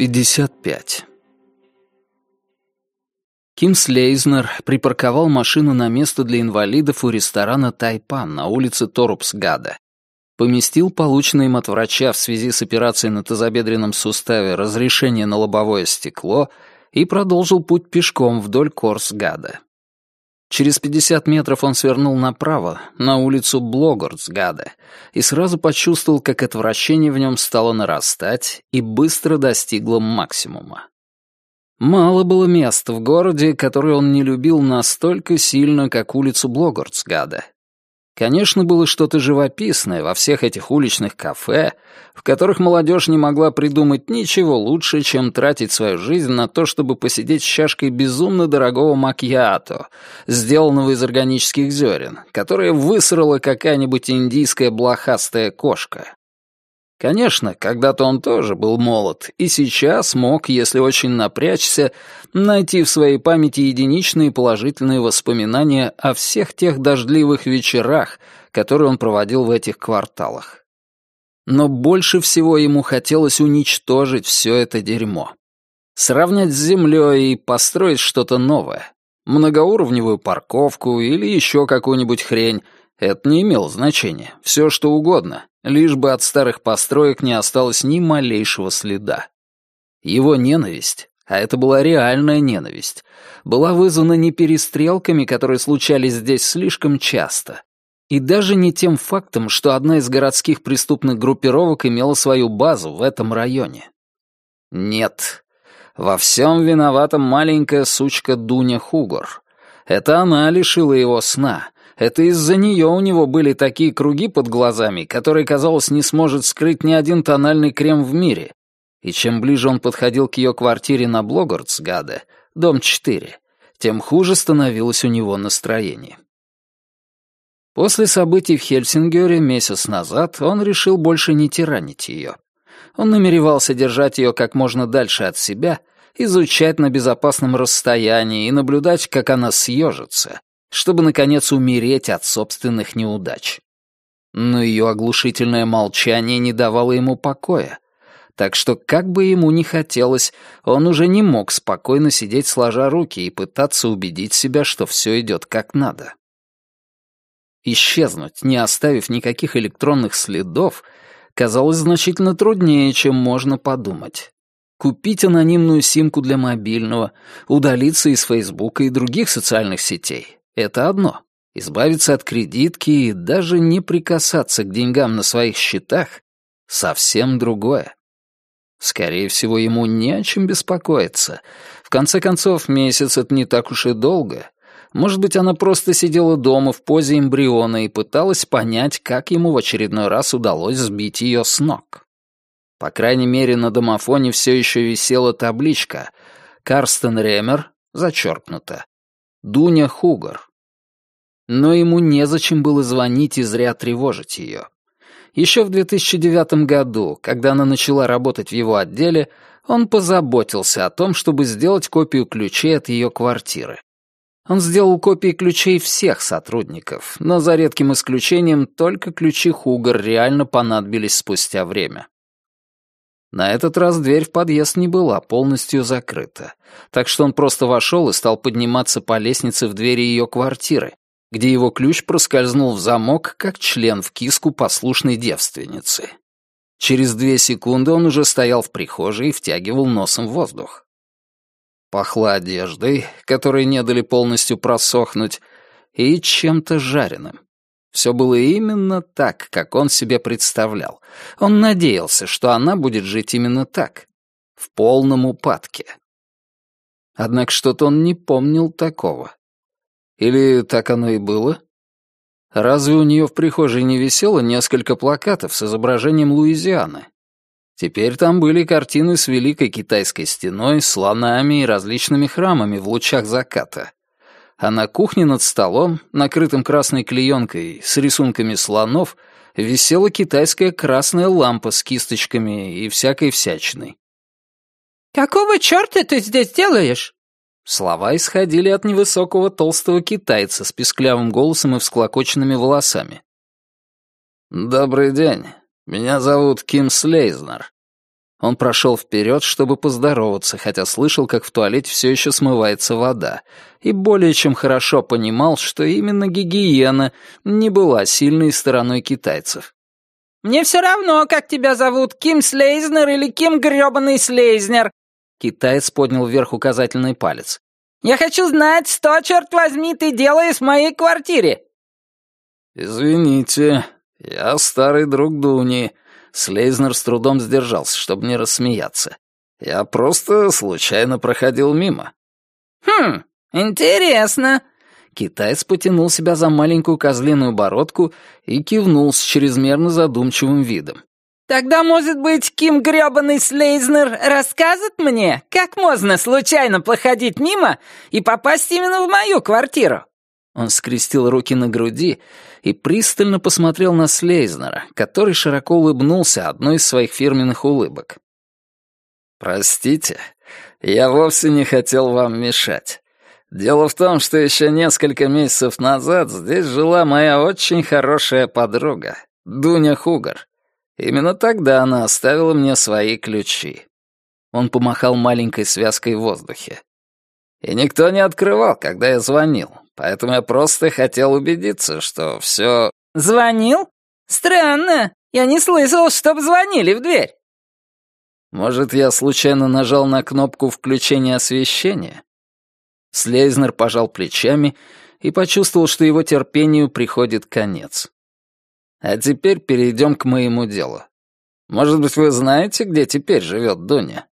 55. Ким Слейзнер припарковал машину на место для инвалидов у ресторана «Тайпан» на улице Торупсгада. Поместил полученное им от врача в связи с операцией на тазобедренном суставе разрешение на лобовое стекло и продолжил путь пешком вдоль Корсгада. Через 50 метров он свернул направо, на улицу Блогорцгада, и сразу почувствовал, как отвращение в нем стало нарастать и быстро достигло максимума. Мало было мест в городе, которое он не любил настолько сильно, как улицу Блогорцгада, Конечно, было что-то живописное во всех этих уличных кафе, в которых молодежь не могла придумать ничего лучше, чем тратить свою жизнь на то, чтобы посидеть с чашкой безумно дорогого макьято, сделанного из органических зерен, которое высрала какая-нибудь индийская блохастая кошка. Конечно, когда-то он тоже был молод, и сейчас мог, если очень напрячься, найти в своей памяти единичные положительные воспоминания о всех тех дождливых вечерах, которые он проводил в этих кварталах. Но больше всего ему хотелось уничтожить все это дерьмо. Сравнять с землей и построить что-то новое. Многоуровневую парковку или еще какую-нибудь хрень. Это не имело значения. Все что угодно лишь бы от старых построек не осталось ни малейшего следа. Его ненависть, а это была реальная ненависть, была вызвана не перестрелками, которые случались здесь слишком часто, и даже не тем фактом, что одна из городских преступных группировок имела свою базу в этом районе. Нет, во всем виновата маленькая сучка Дуня Хугор. Это она лишила его сна, это из-за нее у него были такие круги под глазами, которые, казалось, не сможет скрыть ни один тональный крем в мире. И чем ближе он подходил к ее квартире на Блогорцгаде, дом 4, тем хуже становилось у него настроение. После событий в Хельсингере месяц назад он решил больше не тиранить ее. Он намеревался держать ее как можно дальше от себя, изучать на безопасном расстоянии и наблюдать, как она съежится, чтобы, наконец, умереть от собственных неудач. Но ее оглушительное молчание не давало ему покоя, так что, как бы ему ни хотелось, он уже не мог спокойно сидеть сложа руки и пытаться убедить себя, что все идет как надо. Исчезнуть, не оставив никаких электронных следов, казалось значительно труднее, чем можно подумать. Купить анонимную симку для мобильного, удалиться из Фейсбука и других социальных сетей это одно. Избавиться от кредитки и даже не прикасаться к деньгам на своих счетах — совсем другое. Скорее всего, ему не о чем беспокоиться. В конце концов, месяц — это не так уж и долго. Может быть, она просто сидела дома в позе эмбриона и пыталась понять, как ему в очередной раз удалось сбить ее с ног. По крайней мере, на домофоне все еще висела табличка «Карстен Ремер», зачеркнуто, «Дуня Хугар», но ему незачем было звонить и зря тревожить ее. Еще в 2009 году, когда она начала работать в его отделе, он позаботился о том, чтобы сделать копию ключей от ее квартиры. Он сделал копии ключей всех сотрудников, но за редким исключением только ключи Хугар реально понадобились спустя время. На этот раз дверь в подъезд не была полностью закрыта, так что он просто вошел и стал подниматься по лестнице в двери ее квартиры, где его ключ проскользнул в замок, как член в киску послушной девственницы. Через две секунды он уже стоял в прихожей и втягивал носом воздух. Пахло одеждой, которой не дали полностью просохнуть, и чем-то жареным. Все было именно так, как он себе представлял. Он надеялся, что она будет жить именно так, в полном упадке. Однако что-то он не помнил такого. Или так оно и было? Разве у нее в прихожей не висело несколько плакатов с изображением Луизианы? Теперь там были картины с Великой Китайской стеной, слонами и различными храмами в лучах заката. А на кухне над столом, накрытым красной клеенкой с рисунками слонов, висела китайская красная лампа с кисточками и всякой всячиной. «Какого черта ты здесь делаешь?» Слова исходили от невысокого толстого китайца с писклявым голосом и всклокоченными волосами. «Добрый день. Меня зовут Ким Слейзнер. Он прошел вперед, чтобы поздороваться, хотя слышал, как в туалете все еще смывается вода, и более чем хорошо понимал, что именно гигиена не была сильной стороной китайцев. «Мне все равно, как тебя зовут, Ким Слейзнер или Ким грёбаный Слейзнер!» Китаец поднял вверх указательный палец. «Я хочу знать, что, черт возьми, ты делаешь в моей квартире!» «Извините, я старый друг Дуни», Слейзнер с трудом сдержался, чтобы не рассмеяться. «Я просто случайно проходил мимо». «Хм, интересно». Китаец потянул себя за маленькую козлиную бородку и кивнул с чрезмерно задумчивым видом. «Тогда, может быть, Ким грёбаный Слейзнер расскажет мне, как можно случайно проходить мимо и попасть именно в мою квартиру?» Он скрестил руки на груди и пристально посмотрел на Слейзнера, который широко улыбнулся одной из своих фирменных улыбок. «Простите, я вовсе не хотел вам мешать. Дело в том, что еще несколько месяцев назад здесь жила моя очень хорошая подруга, Дуня Хугар. Именно тогда она оставила мне свои ключи». Он помахал маленькой связкой в воздухе. И никто не открывал, когда я звонил, поэтому я просто хотел убедиться, что все... «Звонил? Странно. Я не слышал, чтоб звонили в дверь». «Может, я случайно нажал на кнопку включения освещения?» Слейзнер пожал плечами и почувствовал, что его терпению приходит конец. «А теперь перейдем к моему делу. Может быть, вы знаете, где теперь живет Дуня?»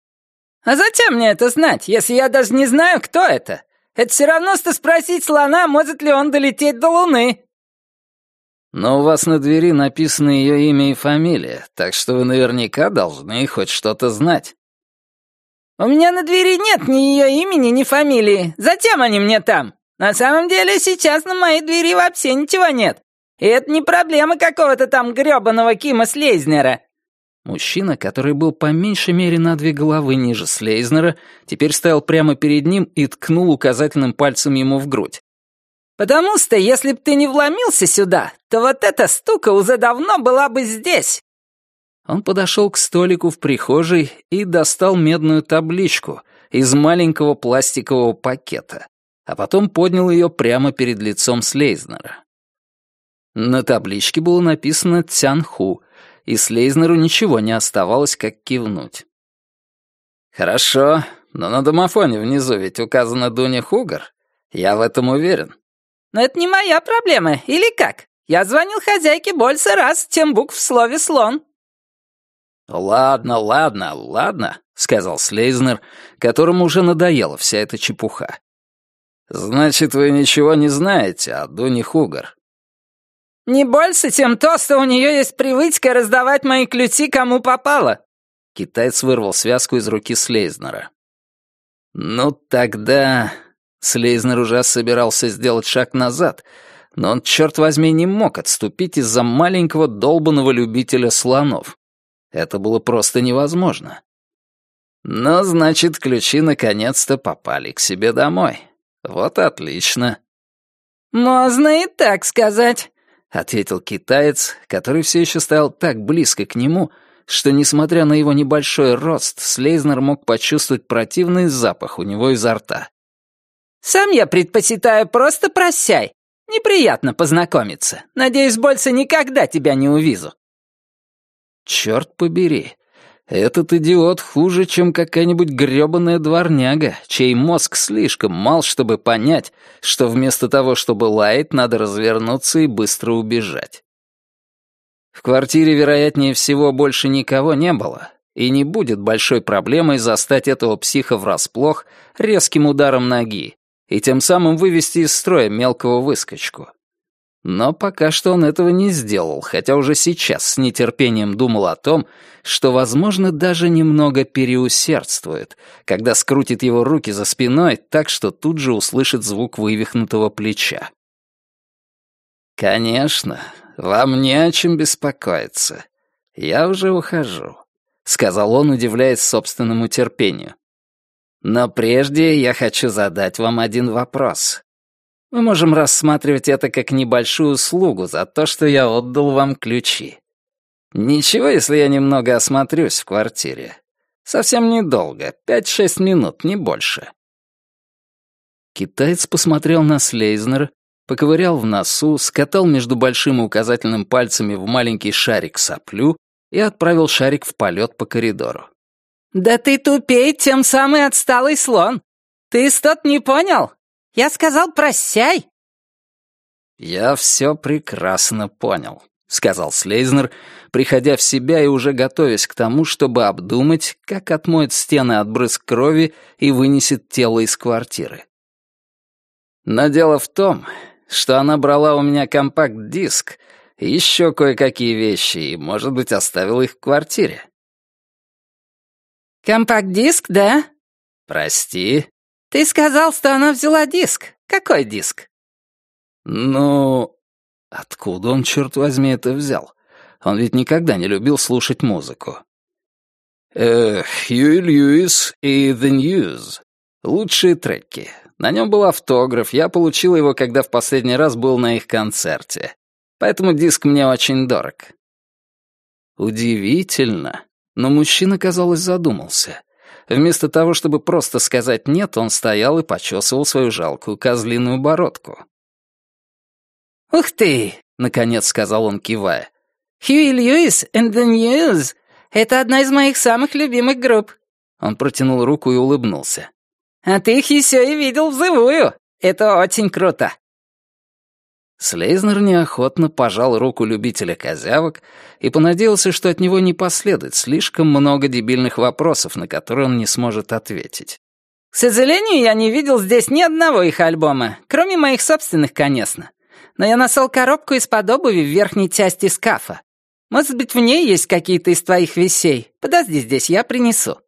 «А зачем мне это знать, если я даже не знаю, кто это? Это все равно, что спросить слона, может ли он долететь до Луны». «Но у вас на двери написано ее имя и фамилия, так что вы наверняка должны хоть что-то знать». «У меня на двери нет ни ее имени, ни фамилии. Зачем они мне там? На самом деле сейчас на моей двери вообще ничего нет. И это не проблема какого-то там грёбаного Кима Слейзнера. Мужчина, который был по меньшей мере на две головы ниже Слейзнера, теперь стоял прямо перед ним и ткнул указательным пальцем ему в грудь. «Потому что, если б ты не вломился сюда, то вот эта стука уже давно была бы здесь!» Он подошел к столику в прихожей и достал медную табличку из маленького пластикового пакета, а потом поднял ее прямо перед лицом Слейзнера. На табличке было написано «Цянху», и Слейзнеру ничего не оставалось, как кивнуть. «Хорошо, но на домофоне внизу ведь указана Дуня Хугар. Я в этом уверен». «Но это не моя проблема, или как? Я звонил хозяйке больше раз, чем букв в слове «слон». «Ладно, ладно, ладно», — сказал Слейзнер, которому уже надоела вся эта чепуха. «Значит, вы ничего не знаете о Дуне Хугар?» «Не больше, чем то, что у нее есть привычка раздавать мои ключи кому попало». Китаец вырвал связку из руки Слейзнера. «Ну тогда...» Слейзнер уже собирался сделать шаг назад, но он, черт возьми, не мог отступить из-за маленького долбанного любителя слонов. Это было просто невозможно. Но, значит, ключи наконец-то попали к себе домой. Вот отлично. «Можно и так сказать», — ответил китаец, который все еще стоял так близко к нему, что, несмотря на его небольшой рост, Слейзнер мог почувствовать противный запах у него изо рта. «Сам я предпочитаю просто прощай. Неприятно познакомиться. Надеюсь, больше никогда тебя не увижу». «Черт побери, этот идиот хуже, чем какая-нибудь грёбаная дворняга, чей мозг слишком мал, чтобы понять, что вместо того, чтобы лаять, надо развернуться и быстро убежать. В квартире, вероятнее всего, больше никого не было, и не будет большой проблемой застать этого психа врасплох резким ударом ноги и тем самым вывести из строя мелкого выскочку. Но пока что он этого не сделал, хотя уже сейчас с нетерпением думал о том, что, возможно, даже немного переусердствует, когда скрутит его руки за спиной так, что тут же услышит звук вывихнутого плеча. «Конечно, вам не о чем беспокоиться. Я уже ухожу», — сказал он, удивляясь собственному терпению. «Но прежде я хочу задать вам один вопрос. Мы можем рассматривать это как небольшую услугу за то, что я отдал вам ключи. Ничего, если я немного осмотрюсь в квартире. Совсем недолго, пять-шесть минут, не больше. Китаец посмотрел на Слейзнера, поковырял в носу, скатал между большим и указательным пальцами в маленький шарик соплю и отправил шарик в полет по коридору. «Да ты тупей, тем самый отсталый слон! Ты что-то не понял? Я сказал прощай!» «Я все прекрасно понял», — сказал Слейзнер, приходя в себя и уже готовясь к тому, чтобы обдумать, как отмоет стены от брызг крови и вынесет тело из квартиры. Но дело в том, что она брала у меня компакт-диск и еще кое-какие вещи, и, может быть, оставила их в квартире. «Компакт-диск, да?» «Прости». «Ты сказал, что она взяла диск. Какой диск?» «Ну...» Откуда он, черт возьми, это взял? Он ведь никогда не любил слушать музыку. Э, Хьюи Льюис и The News. Лучшие треки. На нем был автограф, я получил его, когда в последний раз был на их концерте. Поэтому диск мне очень дорог. Удивительно, но мужчина, казалось, задумался. Вместо того, чтобы просто сказать «нет», он стоял и почесывал свою жалкую козлиную бородку. «Ух ты!» — наконец сказал он, кивая. «Хьюи Льюис and the News — это одна из моих самых любимых групп». Он протянул руку и улыбнулся. А ты их еще и видел вживую. Это очень круто». Слейзнер неохотно пожал руку любителя козявок и понадеялся, что от него не последует слишком много дебильных вопросов, на которые он не сможет ответить. «К сожалению, я не видел здесь ни одного их альбома, кроме моих собственных, конечно. Но я нашел коробку из-под обуви в верхней части скафа. Может быть, в ней есть какие-то из твоих вещей? Подожди здесь, я принесу».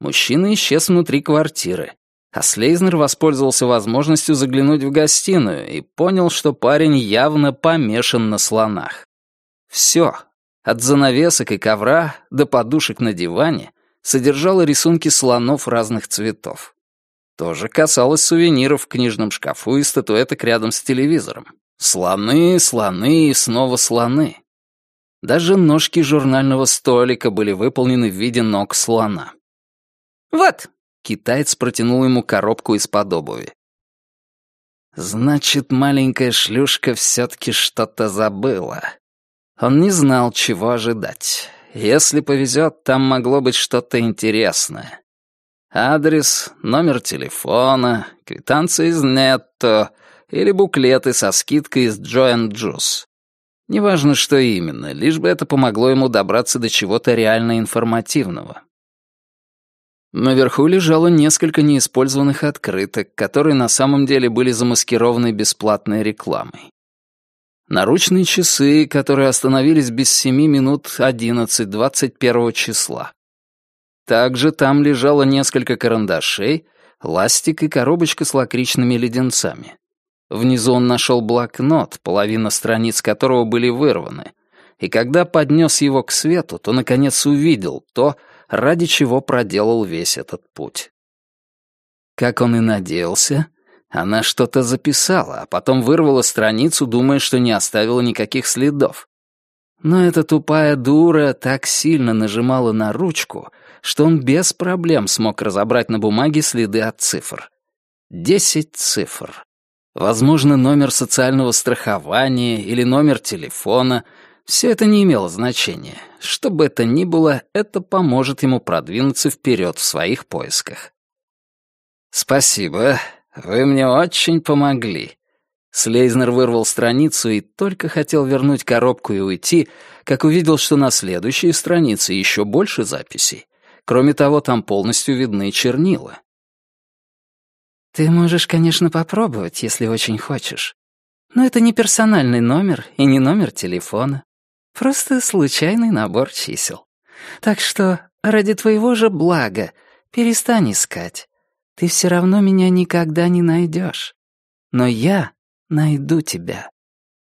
Мужчина исчез внутри квартиры, а Слейзнер воспользовался возможностью заглянуть в гостиную и понял, что парень явно помешан на слонах. Все, от занавесок и ковра до подушек на диване, содержало рисунки слонов разных цветов. То же касалось сувениров в книжном шкафу и статуэток рядом с телевизором. Слоны, слоны и снова слоны. Даже ножки журнального столика были выполнены в виде ног слона. «Вот!» — китаец протянул ему коробку из-под обуви. Значит, маленькая шлюшка все-таки что-то забыла. Он не знал, чего ожидать. Если повезет, там могло быть что-то интересное. Адрес, номер телефона, квитанция из Нетто или буклеты со скидкой из Joy Juice. Неважно, что именно, лишь бы это помогло ему добраться до чего-то реально информативного. Наверху лежало несколько неиспользованных открыток, которые на самом деле были замаскированы бесплатной рекламой. Наручные часы, которые остановились без семи минут одиннадцать двадцать первого числа. Также там лежало несколько карандашей, ластик и коробочка с лакричными леденцами. Внизу он нашел блокнот, половина страниц которого были вырваны, и когда поднес его к свету, то, наконец, увидел то, ради чего проделал весь этот путь. Как он и надеялся, она что-то записала, а потом вырвала страницу, думая, что не оставила никаких следов. Но эта тупая дура так сильно нажимала на ручку, что он без проблем смог разобрать на бумаге следы от цифр. Десять цифр. Возможно, номер социального страхования или номер телефона — все это не имело значения. Что бы это ни было, это поможет ему продвинуться вперед в своих поисках. «Спасибо, вы мне очень помогли». Слейзнер вырвал страницу и только хотел вернуть коробку и уйти, как увидел, что на следующей странице еще больше записей. Кроме того, там полностью видны чернила. «Ты можешь, конечно, попробовать, если очень хочешь. Но это не персональный номер и не номер телефона. Просто случайный набор чисел. Так что ради твоего же блага перестань искать. Ты все равно меня никогда не найдешь. Но я найду тебя.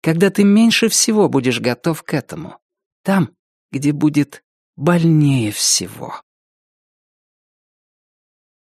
Когда ты меньше всего будешь готов к этому. Там, где будет больнее всего.